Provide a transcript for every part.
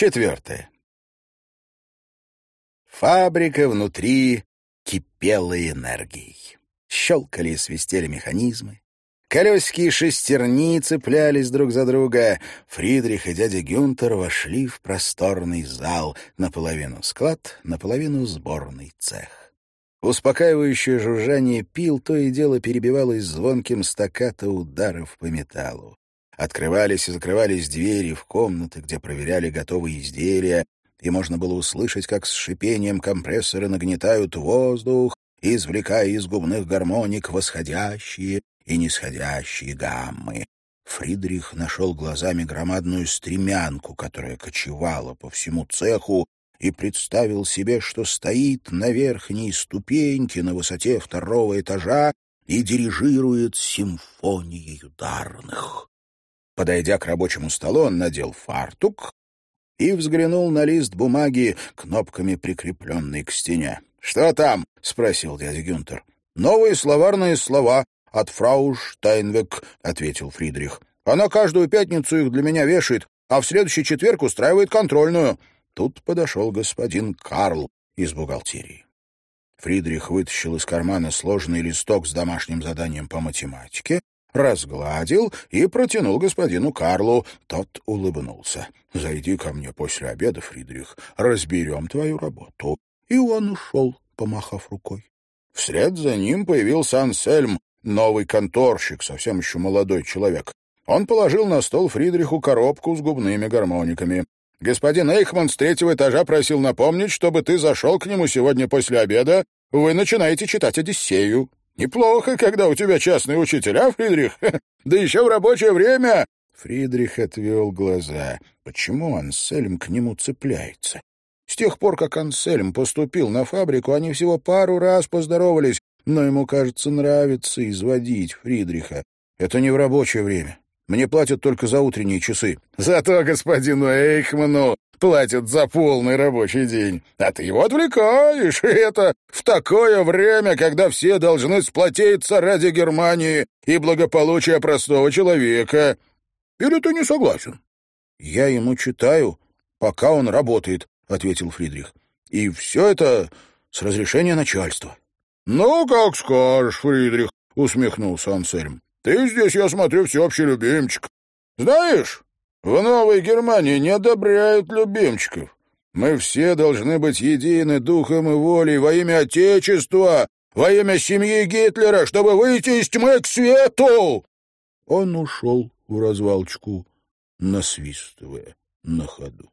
Четвертое. Фабрика внутри кипела энергией. Щелкали и свистели механизмы. Колесики и шестерни цеплялись друг за друга. Фридрих и дядя Гюнтер вошли в просторный зал, наполовину склад, наполовину сборный цех. Успокаивающее жужжание пил то и дело перебивалось звонким стаккато ударов по металлу. Открывались и закрывались двери в комнаты, где проверяли готовые изделия, и можно было услышать, как с шипением компрессоры нагнетают воздух, извлекая из губных гармоник восходящие и нисходящие гаммы. Фридрих нашел глазами громадную стремянку, которая кочевала по всему цеху, и представил себе, что стоит на верхней ступеньке на высоте второго этажа и дирижирует симфонией ударных. Подойдя к рабочему столу, он надел фартук и взглянул на лист бумаги, кнопками прикрепленный к стене. «Что там?» — спросил дядя Гюнтер. «Новые словарные слова от фрау Штайнвек», — ответил Фридрих. «Она каждую пятницу их для меня вешает, а в следующий четверг устраивает контрольную». Тут подошел господин Карл из бухгалтерии. Фридрих вытащил из кармана сложный листок с домашним заданием по математике, разгладил и протянул господину Карлу. Тот улыбнулся. «Зайди ко мне после обеда, Фридрих, разберем твою работу». И он ушел, помахав рукой. Вслед за ним появился Ансельм, новый конторщик, совсем еще молодой человек. Он положил на стол Фридриху коробку с губными гармониками. «Господин Эйхман с третьего этажа просил напомнить, чтобы ты зашел к нему сегодня после обеда. Вы начинаете читать «Одиссею». Неплохо, когда у тебя частные учителя, Фридрих. Да еще в рабочее время. Фридрих отвел глаза. Почему Ансельм к нему цепляется? С тех пор, как Ансельм поступил на фабрику, они всего пару раз поздоровались, но ему, кажется, нравится изводить Фридриха. Это не в рабочее время. Мне платят только за утренние часы. Зато господину Эйхману платят за полный рабочий день. А ты его отвлекаешь, и это в такое время, когда все должны сплотиться ради Германии и благополучия простого человека. Или ты не согласен? — Я ему читаю, пока он работает, — ответил Фридрих. — И все это с разрешения начальства. — Ну, как скажешь, Фридрих, — усмехнулся Ансельм. — Ты здесь, я смотрю, всеобщий любимчик. Знаешь, в Новой Германии не одобряют любимчиков. Мы все должны быть едины духом и волей во имя Отечества, во имя семьи Гитлера, чтобы выйти из тьмы к свету!» Он ушел в развалочку, насвистывая на ходу.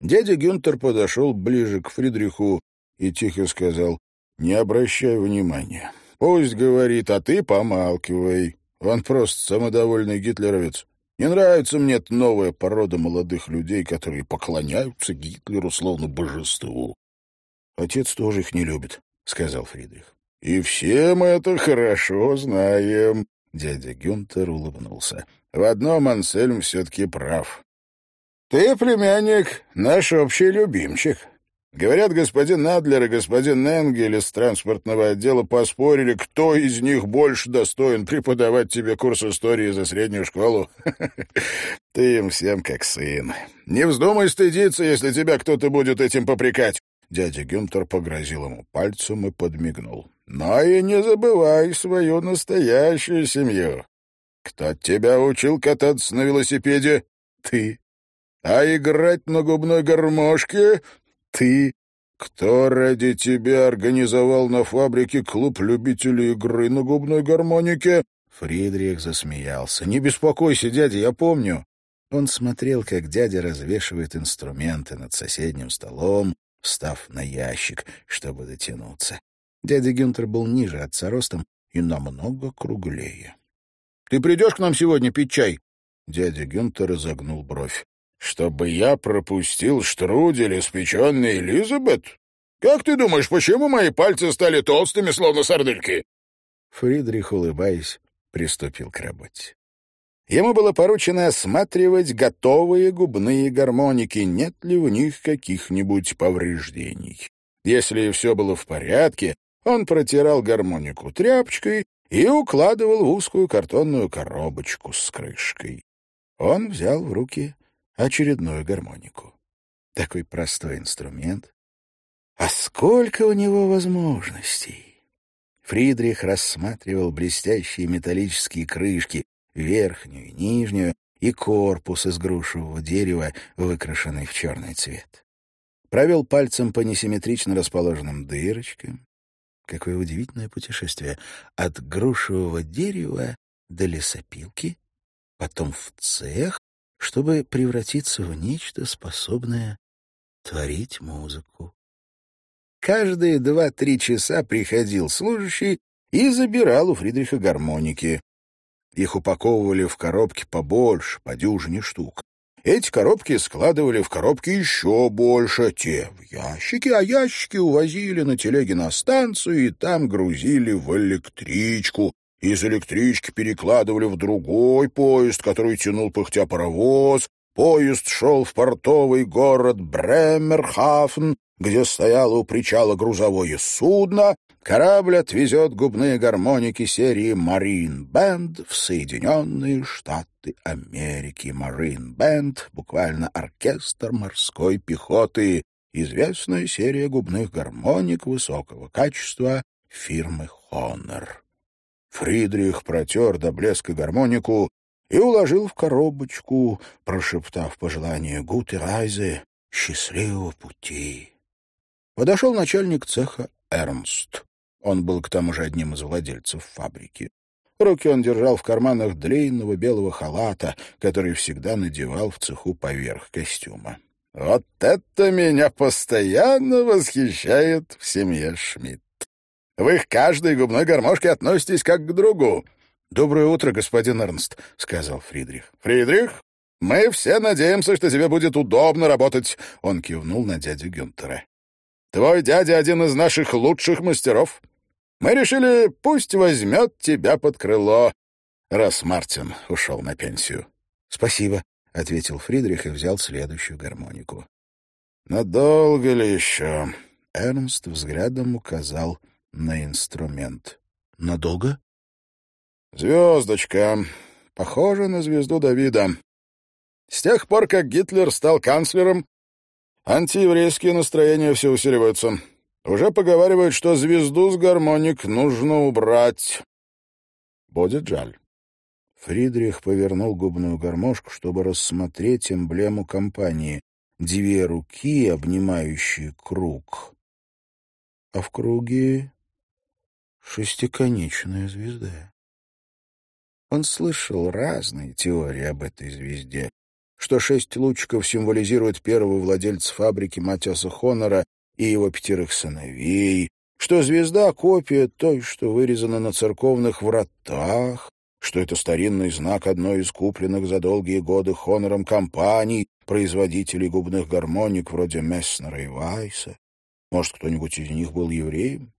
Дядя Гюнтер подошел ближе к Фридриху и тихо сказал, «Не обращай внимания. Пусть говорит, а ты помалкивай. Он просто самодовольный гитлеровец. Не нравится мне эта новая порода молодых людей, которые поклоняются Гитлеру словно божеству. Отец тоже их не любит, — сказал Фридрих. — И все мы это хорошо знаем, — дядя Гюнтер улыбнулся. — В одном Ансельм все-таки прав. — Ты, племянник, наш общий любимчик. Говорят, господин Надлер и господин Энгель из транспортного отдела поспорили, кто из них больше достоин преподавать тебе курс истории за среднюю школу. Ты им всем как сын. Не вздумай стыдиться, если тебя кто-то будет этим попрекать. Дядя Гюнтер погрозил ему пальцем и подмигнул. Но и не забывай свою настоящую семью. Кто тебя учил кататься на велосипеде? Ты. А играть на губной гармошке ты? Кто ради тебя организовал на фабрике клуб любителей игры на губной гармонике?» Фридрих засмеялся. «Не беспокойся, дядя, я помню». Он смотрел, как дядя развешивает инструменты над соседним столом, встав на ящик, чтобы дотянуться. Дядя Гюнтер был ниже отца ростом и намного круглее. — Ты придешь к нам сегодня пить чай? Дядя Гюнтер изогнул бровь чтобы я пропустил штрудель, испеченный Элизабет? Как ты думаешь, почему мои пальцы стали толстыми, словно сардельки?» Фридрих, улыбаясь, приступил к работе. Ему было поручено осматривать готовые губные гармоники, нет ли в них каких-нибудь повреждений. Если все было в порядке, он протирал гармонику тряпочкой и укладывал в узкую картонную коробочку с крышкой. Он взял в руки очередную гармонику. Такой простой инструмент. А сколько у него возможностей! Фридрих рассматривал блестящие металлические крышки, верхнюю и нижнюю, и корпус из грушевого дерева, выкрашенный в черный цвет. Провел пальцем по несимметрично расположенным дырочкам. Какое удивительное путешествие. От грушевого дерева до лесопилки, потом в цех, чтобы превратиться в нечто, способное творить музыку. Каждые два-три часа приходил служащий и забирал у Фридриха гармоники. Их упаковывали в коробки побольше, по дюжине штук. Эти коробки складывали в коробки еще больше, те в ящики, а ящики увозили на телеге на станцию и там грузили в электричку. Из электрички перекладывали в другой поезд, который тянул пыхтя паровоз. Поезд шел в портовый город Бремерхафен, где стояло у причала грузовое судно, Корабль отвезет губные гармоники серии «Марин Бенд» в Соединенные Штаты Америки. «Марин Бенд» — буквально оркестр морской пехоты, известная серия губных гармоник высокого качества фирмы «Хонор». Фридрих протер до блеска гармонику и уложил в коробочку, прошептав пожелание «Гуте Райзе» — «Счастливого пути». Подошел начальник цеха Эрнст. Он был к тому же одним из владельцев фабрики. Руки он держал в карманах длинного белого халата, который всегда надевал в цеху поверх костюма. «Вот это меня постоянно восхищает в семье Шмидт. Вы к каждой губной гармошке относитесь как к другу». «Доброе утро, господин Эрнст», — сказал Фридрих. «Фридрих, мы все надеемся, что тебе будет удобно работать», — он кивнул на дядю Гюнтера. «Твой дядя один из наших лучших мастеров. Мы решили, пусть возьмет тебя под крыло, раз Мартин ушел на пенсию. — Спасибо, — ответил Фридрих и взял следующую гармонику. — Надолго ли еще? Эрнст взглядом указал на инструмент. — Надолго? — Звездочка. Похожа на звезду Давида. С тех пор, как Гитлер стал канцлером, антиеврейские настроения все усиливаются. Уже поговаривают, что звезду с гармоник нужно убрать. Будет жаль. Фридрих повернул губную гармошку, чтобы рассмотреть эмблему компании. Две руки, обнимающие круг. А в круге шестиконечная звезда. Он слышал разные теории об этой звезде, что шесть лучиков символизируют первого владельца фабрики Матиаса Хонора и его пятерых сыновей, что звезда — копия той, что вырезана на церковных вратах, что это старинный знак одной из купленных за долгие годы хонором компаний, производителей губных гармоник вроде Месснера и Вайса. Может, кто-нибудь из них был евреем?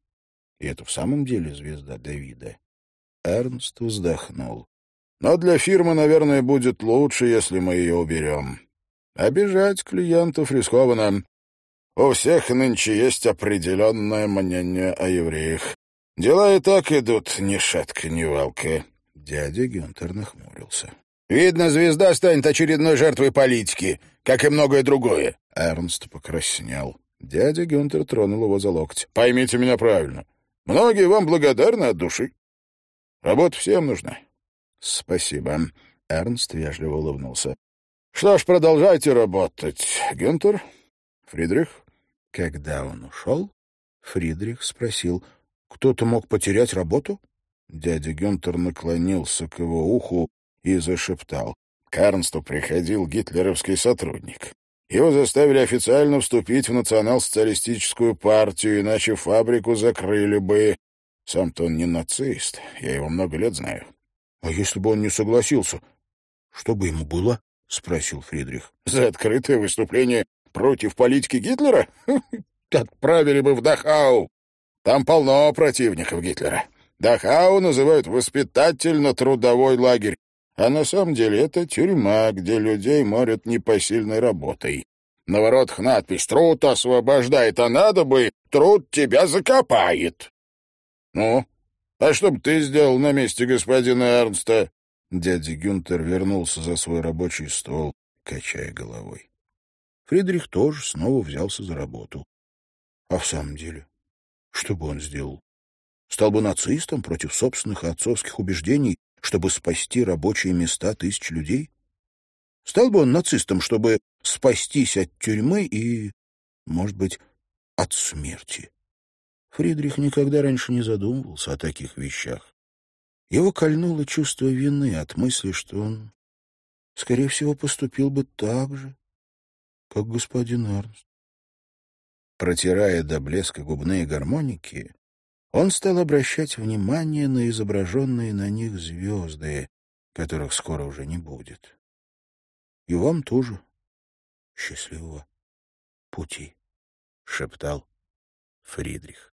И это в самом деле звезда Давида. Эрнст вздохнул. Но для фирмы, наверное, будет лучше, если мы ее уберем. Обижать клиентов рискованно. У всех нынче есть определенное мнение о евреях. Дела и так идут ни шатка, ни валка. Дядя Гюнтер нахмурился. «Видно, звезда станет очередной жертвой политики, как и многое другое». Эрнст покраснел. Дядя Гюнтер тронул его за локоть. «Поймите меня правильно. Многие вам благодарны от души. Работа всем нужна». «Спасибо». Эрнст вежливо улыбнулся. «Что ж, продолжайте работать, Гюнтер. Фридрих, когда он ушел, Фридрих спросил, «Кто-то мог потерять работу?» Дядя Гюнтер наклонился к его уху и зашептал. К Арнсту приходил гитлеровский сотрудник. Его заставили официально вступить в национал-социалистическую партию, иначе фабрику закрыли бы. Сам-то он не нацист, я его много лет знаю. — А если бы он не согласился, что бы ему было? — спросил Фридрих. — За открытое выступление против политики Гитлера? Отправили бы в Дахау. Там полно противников Гитлера. Дахау называют воспитательно-трудовой лагерь. А на самом деле это тюрьма, где людей морят непосильной работой. На воротах надпись «Труд освобождает, а надо бы, труд тебя закопает». Ну, а что бы ты сделал на месте господина Эрнста? Дядя Гюнтер вернулся за свой рабочий стол качая головой. Фридрих тоже снова взялся за работу. А в самом деле, что бы он сделал? Стал бы нацистом против собственных отцовских убеждений, чтобы спасти рабочие места тысяч людей? Стал бы он нацистом, чтобы спастись от тюрьмы и, может быть, от смерти? Фридрих никогда раньше не задумывался о таких вещах. Его кольнуло чувство вины от мысли, что он, скорее всего, поступил бы так же, как господин Эрнст. Протирая до блеска губные гармоники, он стал обращать внимание на изображенные на них звезды, которых скоро уже не будет. И вам тоже счастливого пути, — шептал Фридрих.